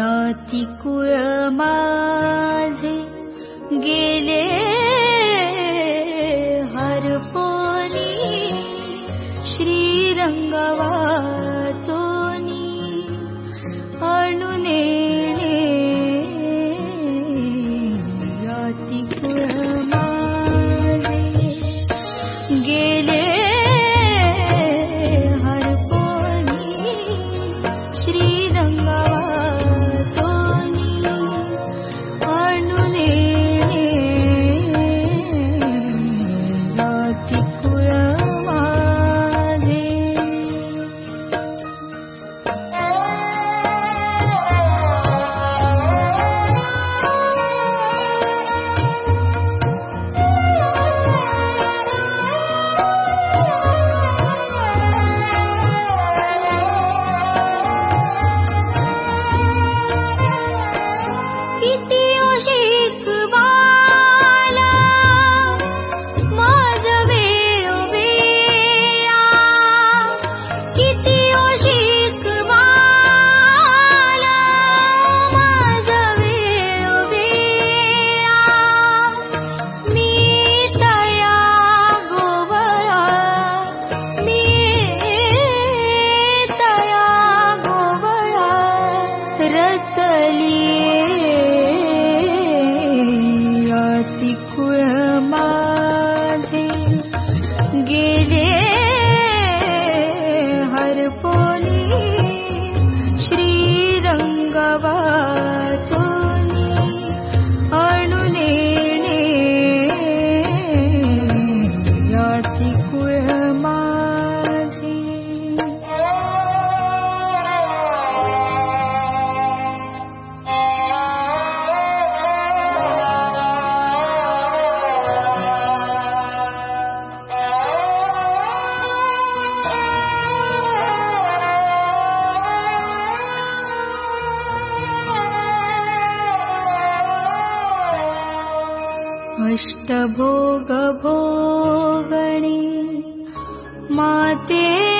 ज्ञातिकुळ माझे गेले feliz. भोगणी माते